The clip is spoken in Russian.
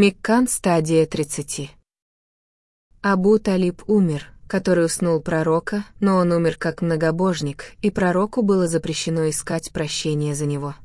Миккан стадия 30. Абу Талиб умер, который уснул пророка, но он умер как многобожник, и пророку было запрещено искать прощения за него.